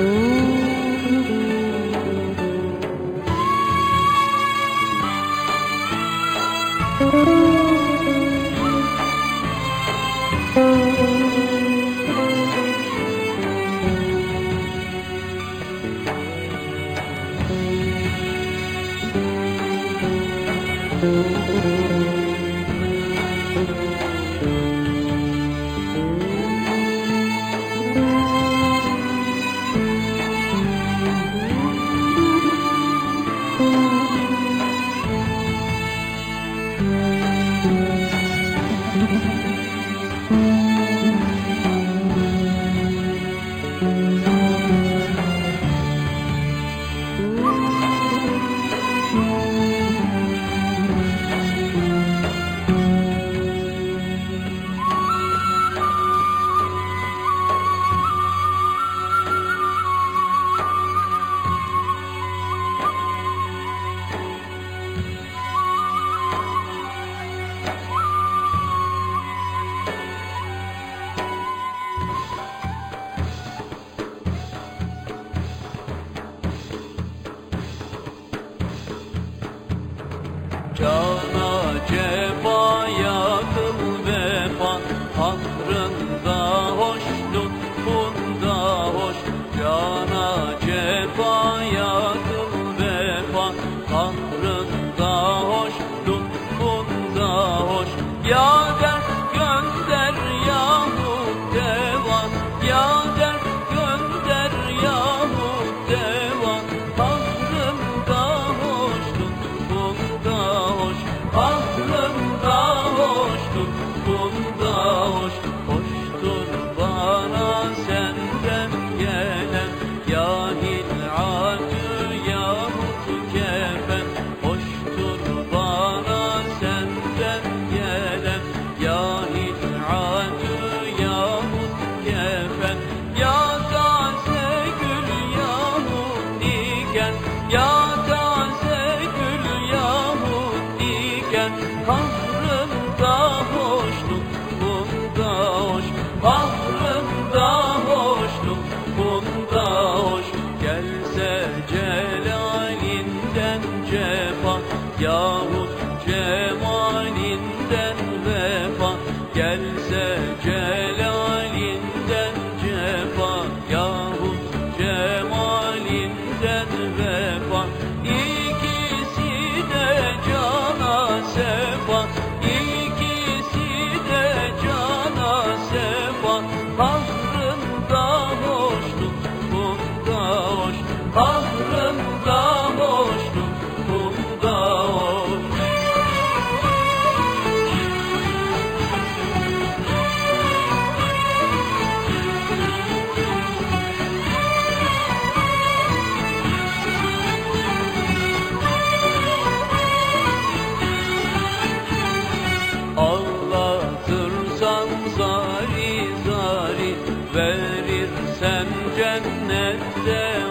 Ooh. Don't sen cennette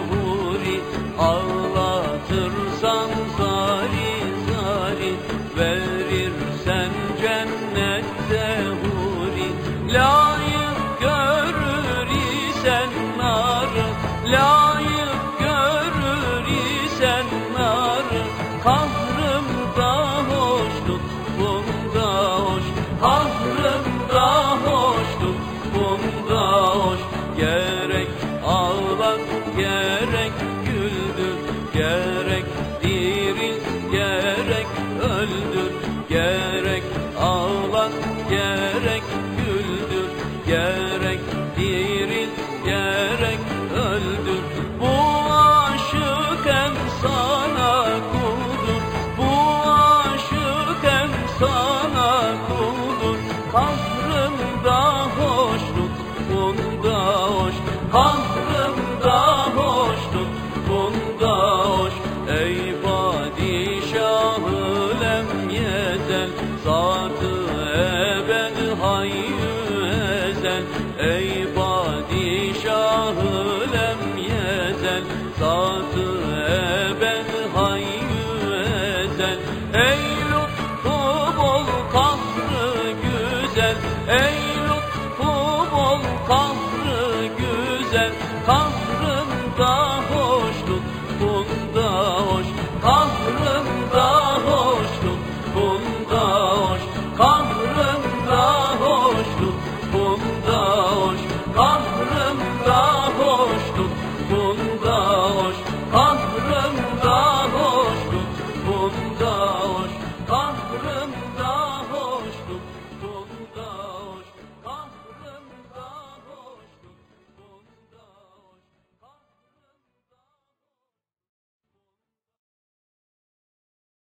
bunda hoş Hakkım da hoştur bunda hoş Ey padişahı lemyeten Zalim